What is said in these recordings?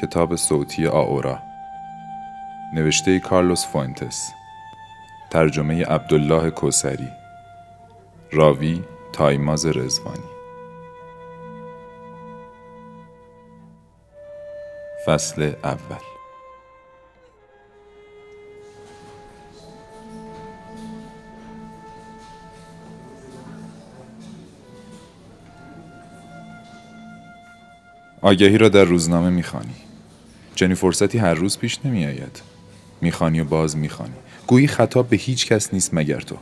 کتاب صوتی آورا. نوشته کارلوس فوینتس. ترجمه عبدالله کوثری. راوی تایماز رضوانی فصل اول. آگهی را در روزنامه می‌خوانی. چنین فرصتی هر روز پیش نمیآید. می‌خوانی و باز می‌خوانی. گویی خطاب به هیچ کس نیست مگر تو.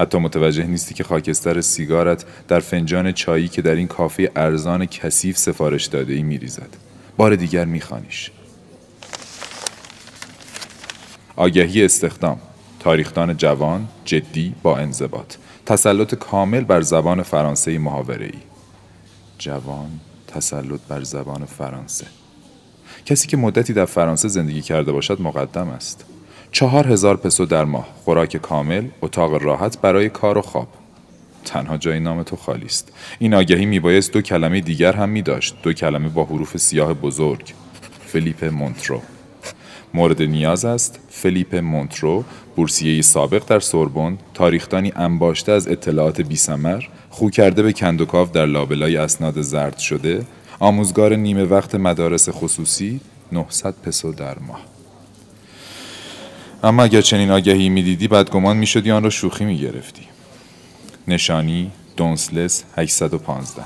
حتی متوجه نیستی که خاکستر سیگارت در فنجان چایی که در این کافه ارزان کثیف سفارش داده ای میریزد. بار دیگر میخوانیش. آگهی استخدام. تاریخدان جوان جدی با انضباط. تسلط کامل بر زبان فرانسه محاوره ای جوان. تسلط بر زبان فرانسه. کسی که مدتی در فرانسه زندگی کرده باشد مقدم است. چهار هزار پسو در ماه خوراک کامل اتاق راحت برای کار و خواب. تنها جای نام تو خالی است. این آگهی میبایست دو کلمه دیگر هم می داشت دو کلمه با حروف سیاه بزرگ. فلیپ مونترو. مورد نیاز است فلیپ مونترو بورسیه سابق در سوربن تاریخدانی انباشته از اطلاعات بیسمر خو کرده به کندوکاو در لابلای اسناد زرد شده آموزگار نیمه وقت مدارس خصوصی 900 پسو در ماه. اما اگر چنین آگهی می‌دیدی بدگمان می‌شدی آن را شوخی می‌گرفتی. نشانی دونسلس 815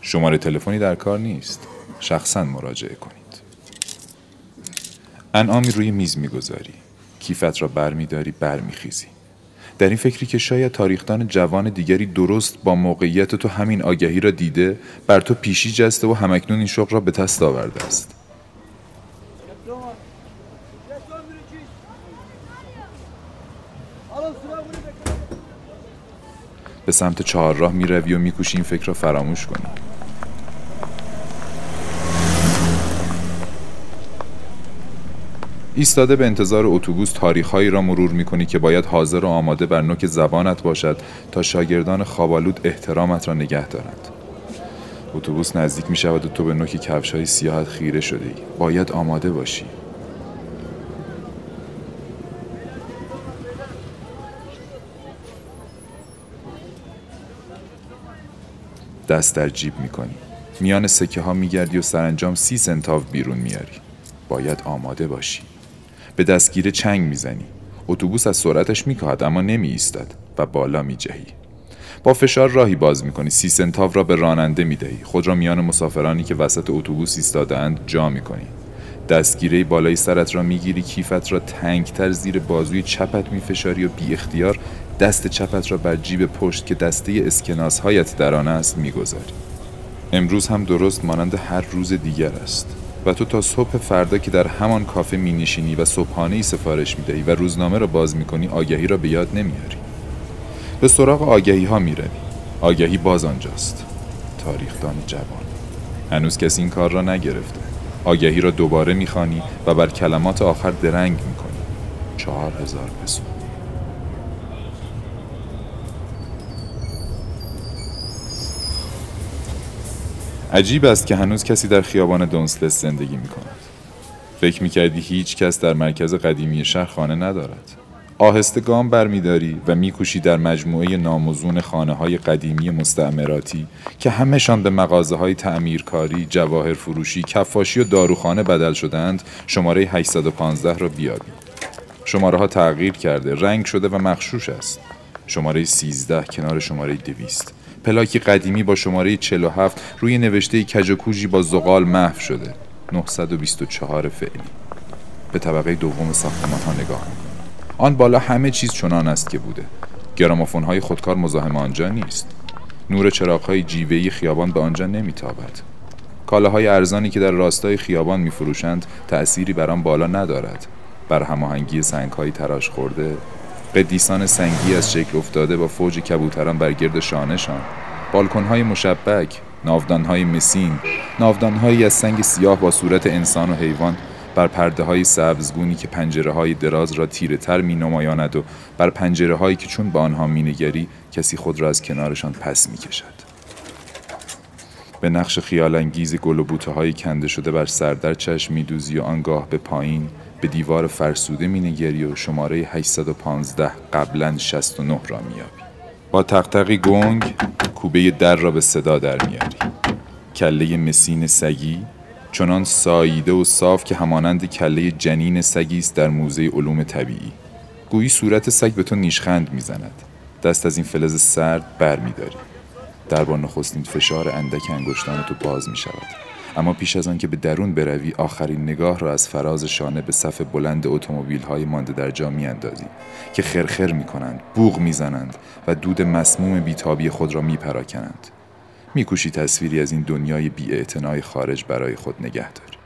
شماره تلفنی در کار نیست. شخصا مراجعه کنید. انعامی روی میز می‌گذاری. کیفت را برمیداری برمیخیزی. در این فکری که شاید تاریخدان جوان دیگری درست با موقعیت تو همین آگهی را دیده بر تو پیشی جسته و همکنون این شغل را به دست آورده است. به سمت چهارراه می‌روی و میکوشی این فکر را فراموش کنی. ایستاده به انتظار اتوبوس تاریخهایی را مرور می‌کنی که باید حاضر و آماده بر نوک زبانت باشد تا شاگردان خوابالود احترامت را نگه دارند. اتوبوس نزدیک می شود و تو به نوک کفش های سیاهت خیره شده ای. باید آماده باشی. دست در جیب می‌کنی. میان سکه ها میگردی و سرانجام سی سنتاو بیرون میاری باید آماده باشی. به دستگیره چنگ می‌زنی. اتوبوس از سرعتش میکاهد اما نمی ایستد و بالا میجهی. با فشار راهی باز می‌کنی. سی سنتاو را به راننده می‌دهی. خود را میان مسافرانی که وسط اتوبوس ایستادهاند جا می‌کنی. دستگیره بالای سرت را می‌گیری. کیفت را تنگتر زیر بازوی چپت میفشاری و بی اختیار دست چپت را بر جیب پشت که دسته اسکناس هایت در آن است می‌گذاری. امروز هم درست مانند هر روز دیگر است. و تو تا صبح فردا که در همان کافه می نشینی و صبحانه ای سفارش می دهی و روزنامه را باز می کنی آگهی را به یاد نمیاری. به سراغ آگهی ها می روی. آگهی باز آنجاست. تاریخدان جوان. هنوز کسی این کار را نگرفته. آگهی را دوباره می‌خوانی و بر کلمات آخر درنگ می‌کنی. چهار هزار پسو عجیب است که هنوز کسی در خیابان دونسلس زندگی می کند. فکر می کردی هیچ کس در مرکز قدیمی شهر خانه ندارد. آهسته گام برمیداری و میکوشی در مجموعه ناموزون خانه های قدیمی مستعمراتی که همهشان به مغازه های تعمیرکاری، جواهر فروشی، کفاشی و داروخانه بدل شدند شماره 815 را بیابی. شماره ها تغییر کرده، رنگ شده و مخشوش است. شماره 13 کنار شماره 200 پلاکی قدیمی با شماره 47 روی نوشته کجکوژی با زغال محو شده. 924 فعلی. به طبقه دوم ساختمان ها نگاه آن بالا همه چیز چنان است که بوده. گرامافون های خودکار مزاحم آنجا نیست. نور چراغ های جیوهی خیابان به آنجا نمیتابد. کالاهای ارزانی که در راستای خیابان میفروشند تأثیری بر آن بالا ندارد. بر هماهنگی سنگ های تراش خورده قدیسان سنگی از شکل افتاده با فوج کبوتران بر گرد شانهشان بالکنهای مشبک ناودانهای مسین ناودانهایی از سنگ سیاه با صورت انسان و حیوان بر پرده های سبزگونی که پنجره های دراز را تیره تر می نمایاند و بر پنجره هایی که چون به آنها می نگری کسی خود را از کنارشان پس می کشد. به نقش خیالانگیز گل و بوته های کنده شده بر سردر چشم میدوزی و آنگاه به پایین به دیوار فرسوده مینگری و شماره 815 قبلا 69 را میابی با تقتقی گنگ کوبه در را به صدا در میاری کله مسین سگی چنان ساییده و صاف که همانند کله جنین سگی است در موزه علوم طبیعی. گویی صورت سگ به تو نیشخند می‌زند. دست از این فلز سرد بر میداری در با نخستین فشار اندک انگشتان تو باز می شود اما پیش از آن که به درون بروی آخرین نگاه را از فراز شانه به صف بلند اتومبیل های مانده در جا اندازی که خرخر می کنند بوغ می‌زنند و دود مسموم بیتابی خود را میپراکنند. میکوشی تصویری از این دنیای بی خارج برای خود نگه داری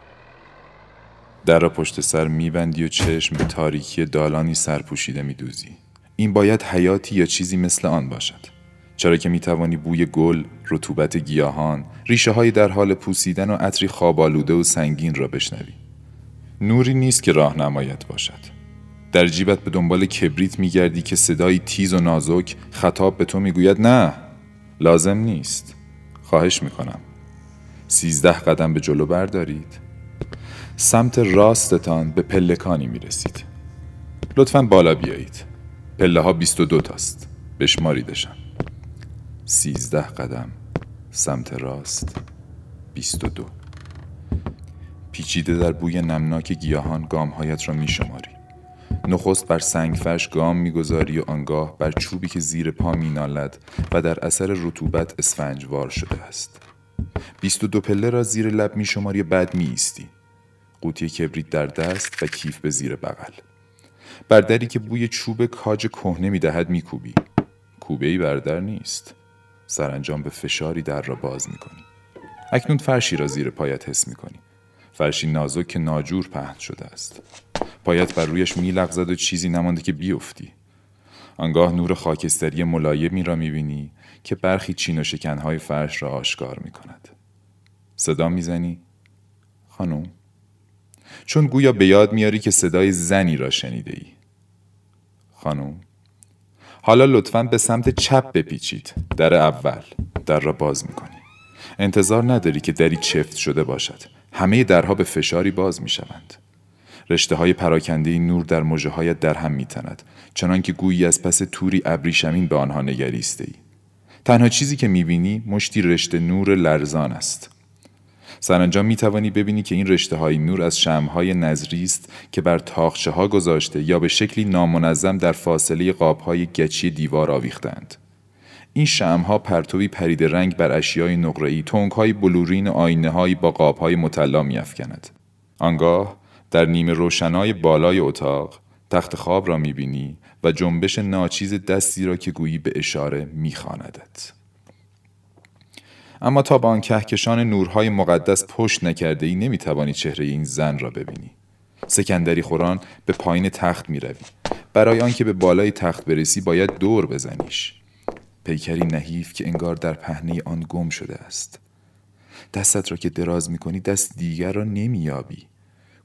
در را پشت سر میبندی و چشم به تاریکی دالانی سرپوشیده میدوزی. این باید حیاتی یا چیزی مثل آن باشد. چرا که می توانی بوی گل، رطوبت گیاهان، ریشه های در حال پوسیدن و عطری خوابالوده و سنگین را بشنوی. نوری نیست که راهنمایت باشد. در جیبت به دنبال کبریت می گردی که صدایی تیز و نازک خطاب به تو می گوید نه لازم نیست. خواهش می کنم سیزده قدم به جلو بردارید. سمت راستتان به پلکانی می رسید لطفا بالا بیایید. پله ها بیست و دو تاست. بشماریدشان. سیزده قدم سمت راست بیست و دو. پیچیده در بوی نمناک گیاهان گامهایت را می شماری. نخست بر سنگ فرش گام می‌گذاری و آنگاه بر چوبی که زیر پا مینالد و در اثر رطوبت اسفنجوار شده است. بیست و دو پله را زیر لب می شماری بعد می ایستی قوطی کبریت در دست و کیف به زیر بغل. بر دری که بوی چوب کاج کهنه می دهد می کوبی کوبه ای بر در نیست. سرانجام به فشاری در را باز می کنی. اکنون فرشی را زیر پایت حس می کنی. فرشی نازک که ناجور پهن شده است. پایت بر رویش می لغزد و چیزی نمانده که بیفتی. آنگاه نور خاکستری ملایمی را می بینی که برخی چین و شکنهای فرش را آشکار می کند. صدا می‌زنی؟ خانم؟ چون گویا به یاد میاری که صدای زنی را شنیده ای. خانم؟ حالا لطفا به سمت چپ بپیچید. در اول. در را باز می‌کنی. انتظار نداری که دری چفت شده باشد. همه درها به فشاری باز می‌شوند. رشته های پراکنده نور در مجه هایت در هم میتند چنان که گویی از پس توری ابریشمین به آنها نگریسته ای. تنها چیزی که می‌بینی مشتی رشته نور لرزان است. سرانجام می توانی ببینی که این رشته های نور از شمهای نظری است که بر تاخچه ها گذاشته یا به شکلی نامنظم در فاصله قاب های گچی دیوار آویختند. این شمها پرتوی پرید رنگ بر اشیای نقره‌ای، تنگهای بلورین و آینه با قاب های مطلا میافکند. آنگاه در نیمه روشنای بالای اتاق تخت خواب را می‌بینی و جنبش ناچیز دستی را که گویی به اشاره میخواندت. اما تا به آن کهکشان نورهای مقدس پشت نکرده ای نمی‌توانی چهره این زن را ببینی سکندری خوران به پایین تخت می روی. برای آنکه به بالای تخت برسی باید دور بزنیش پیکری نحیف که انگار در پهنه آن گم شده است دستت را که دراز می کنی دست دیگر را نمییابی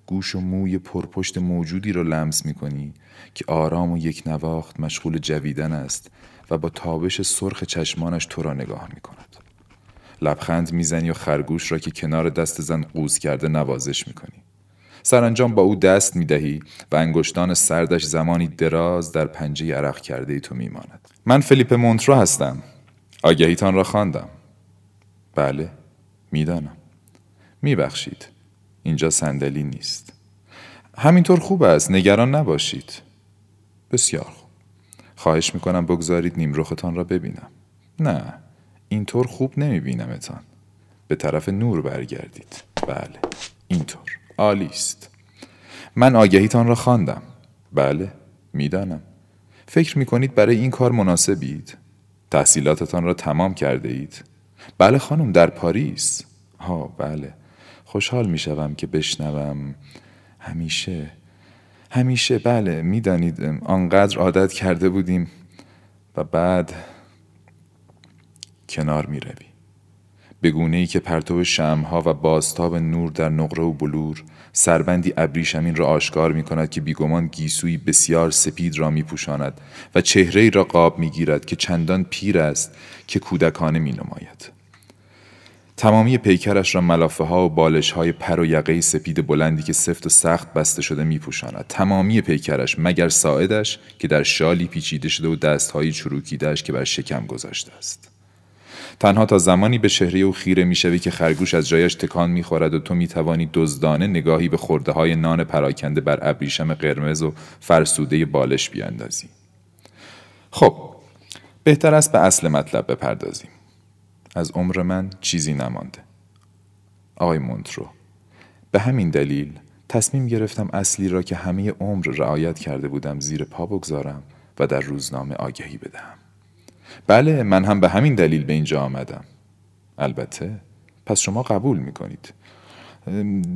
گوش و موی پرپشت موجودی را لمس می کنی که آرام و یک نواخت مشغول جویدن است و با تابش سرخ چشمانش تو را نگاه می کند. لبخند می‌زنی و خرگوش را که کنار دست زن قوز کرده نوازش می‌کنی. سرانجام با او دست می‌دهی و انگشتان سردش زمانی دراز در پنجه عرق کرده ای تو میماند. من فلیپ مونترو هستم. آگهیتان را خواندم. بله می‌دانم. میبخشید. اینجا صندلی نیست. همینطور خوب است. نگران نباشید. بسیار خوب. خواهش می‌کنم بگذارید نیمرختان را ببینم. نه. اینطور خوب نمیبینمتان به طرف نور برگردید. بله اینطور. عالی است. من آگهیتان را خواندم. بله می‌دانم. فکر می‌کنید برای این کار مناسبید؟ تحصیلاتتان را تمام کرده اید بله خانم در پاریس. ها بله. خوشحال می‌شوم که بشنوم. همیشه همیشه بله می‌دانید آنقدر عادت کرده بودیم. و بعد کنار می روی. به گونه ای که پرتو شمها و بازتاب نور در نقره و بلور سربندی ابریشمین را آشکار می کند که بیگمان گیسوی بسیار سپید را می پوشاند و چهره ای را قاب می گیرد که چندان پیر است که کودکانه می نماید. تمامی پیکرش را ملافه ها و بالش های پر و یقه سپید بلندی که سفت و سخت بسته شده می پوشاند. تمامی پیکرش مگر ساعدش که در شالی پیچیده شده و دستهایی چروکیدهش که بر شکم گذاشته است. تنها تا زمانی به چهره او خیره می‌شوی که خرگوش از جایش تکان می‌خورد و تو می‌توانی دزدانه نگاهی به خورده های نان پراکنده بر ابریشم قرمز و فرسوده بالش بیاندازی. خب بهتر است به اصل مطلب بپردازیم. از عمر من چیزی نمانده. آقای مونترو به همین دلیل تصمیم گرفتم اصلی را که همه عمر رعایت کرده بودم زیر پا بگذارم و در روزنامه آگهی بدهم. بله من هم به همین دلیل به اینجا آمدم. البته پس شما قبول می‌کنید.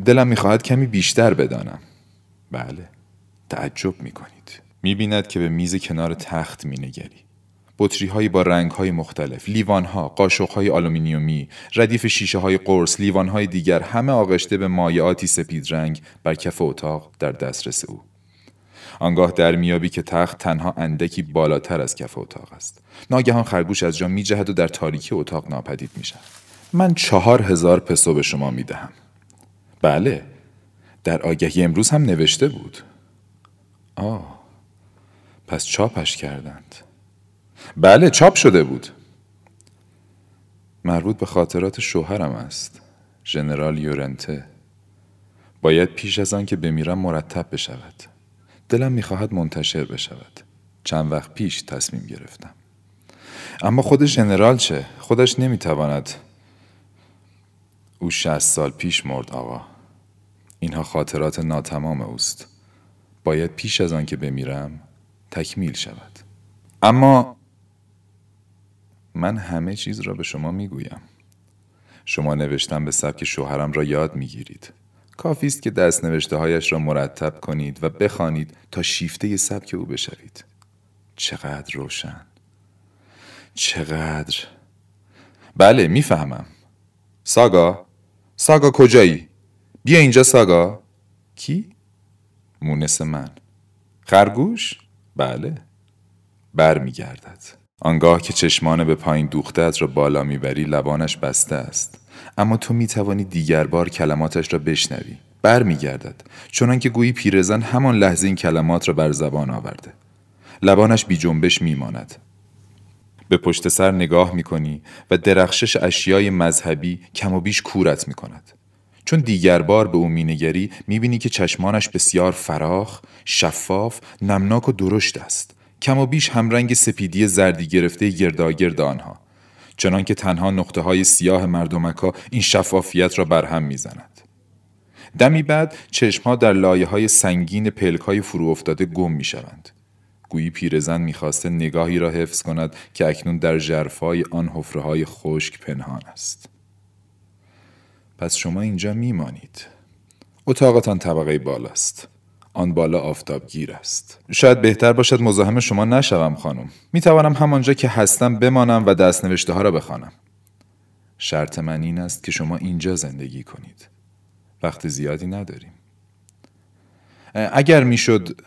دلم می‌خواهد کمی بیشتر بدانم. بله تعجب می‌کنید. می‌بیند که به میز کنار تخت مینگری. بطری هایی با رنگ های مختلف، لیوان ها، قاشق های آلومینیومی، ردیف شیشه های قرص، لیوان های دیگر همه آغشته به مایعاتی سپید رنگ بر کف اتاق در دسترس او. آنگاه در میابی که تخت تنها اندکی بالاتر از کف اتاق است. ناگهان خرگوش از جا میجهد و در تاریکی اتاق ناپدید می‌شود. من چهار هزار پسو به شما می‌دهم. بله، در آگهی امروز هم نوشته بود. آه، پس چاپش کردند. بله چاپ شده بود مربوط به خاطرات شوهرم است ژنرال یورنته باید پیش از آن که بمیرم مرتب بشود دلم می‌خواهد منتشر بشود. چند وقت پیش تصمیم گرفتم. اما خود ژنرال چه؟ خودش نمی‌تواند. او شست سال پیش مرد آقا. اینها خاطرات ناتمام اوست. باید پیش از آن که بمیرم تکمیل شود. اما من همه چیز را به شما می‌گویم. شما نوشتن به سبک شوهرم را یاد می‌گیرید. کافی است که دست نوشته هایش را مرتب کنید و بخوانید تا شیفته سبک او بشوید. چقدر روشن. چقدر. بله می‌فهمم. ساگا. ساگا کجایی؟ بیا اینجا ساگا. کی؟ مونس من. خرگوش؟ بله. برمیگردد. آنگاه که چشمان به پایین دوختت را بالا می‌بری لبانش بسته است. اما تو می‌توانی دیگر بار کلماتش را بشنوی. بر میگردد چنان که گویی پیرزن همان لحظه این کلمات را بر زبان آورده. لبانش بی جنبش میماند. به پشت سر نگاه می‌کنی و درخشش اشیای مذهبی کم و بیش کورت می‌کند. چون دیگر بار به او مینگری می‌بینی که چشمانش بسیار فراخ، شفاف، نمناک و درشت است. کم و بیش همرنگ سپیدی زردی گرفته گرداگرد آنها. چنان که تنها نقطه های سیاه مردمکا این شفافیت را برهم می‌زند دمی بعد چشمها در لایه های سنگین پلک های فرو افتاده گم می شوند. گویی پیرزن می‌خواسته نگاهی را حفظ کند که اکنون در جرفای آن حفره های خشک پنهان است. پس شما اینجا میمانید. اتاقتان طبقه بالاست. آن بالا آفتابگیر است. شاید بهتر باشد مزاحم شما نشوم خانم. می توانم همانجا که هستم بمانم و دست نوشته ها را بخوانم. شرط من این است که شما اینجا زندگی کنید. وقت زیادی نداریم. اگر می‌شد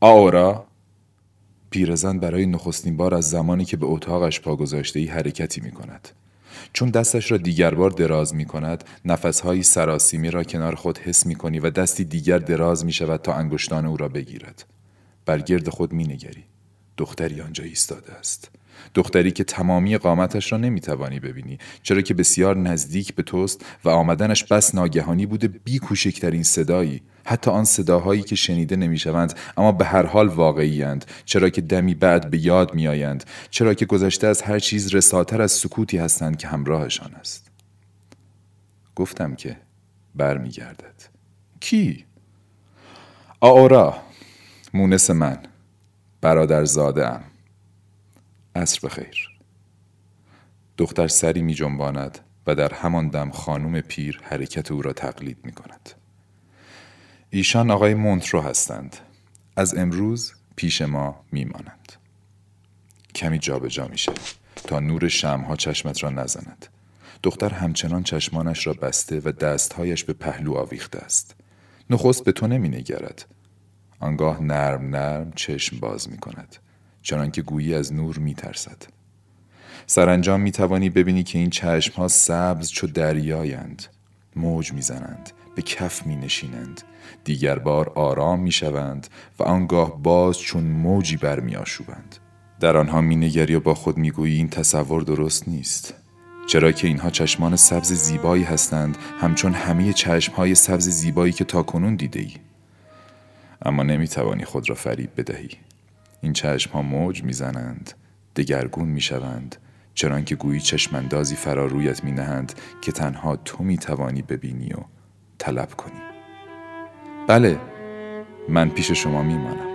آورا پیرزن برای نخستین بار از زمانی که به اتاقش پا گذاشته ای حرکتی می کند چون دستش را دیگر بار دراز می کند نفسهایی سراسیمی را کنار خود حس می کنی و دستی دیگر دراز می شود تا انگشتان او را بگیرد. بر گرد خود می نگری دختری آنجا ایستاده است. دختری که تمامی قامتش را نمی توانی ببینی چرا که بسیار نزدیک به توست و آمدنش بس ناگهانی بوده بی کوچکترین صدایی. حتی آن صداهایی که شنیده نمی‌شوند اما به هر حال واقعیند چرا که دمی بعد به یاد میآیند. چرا که گذشته از هر چیز رساتر از سکوتی هستند که همراهشان است. گفتم که برمیگردد. کی؟ آورا مونس من برادر زاده ام عصر بخیر. دختر سری می جنباند و در همان دم خانم پیر حرکت او را تقلید می کند. ایشان آقای مونترو هستند. از امروز پیش ما میمانند کمی جابجا میشه تا نور شمها چشمت را نزند. دختر همچنان چشمانش را بسته و دستهایش به پهلو آویخته است. نخست به تو نمی نگرد. آنگاه نرم نرم چشم باز می کند. چنان که گویی از نور می ترسد سرانجام می توانی ببینی که این چشم ها سبز چو دریایند. موج می‌زنند به کف می نشینند دیگر بار آرام می شوند و آنگاه باز چون موجی برمی آشوبند در آنها می نگری و با خود می گویی این تصور درست نیست. چرا که اینها چشمان سبز زیبایی هستند همچون همه چشمهای سبز زیبایی که تا کنون دیده ای. اما نمی توانی خود را فریب بدهی. این چشم ها موج می‌زنند دگرگون می شوند چرا که گویی چشماندازی فرا رویت می نهند که تنها تو می توانی ببینی و طلب کنی. بله من پیش شما می مانم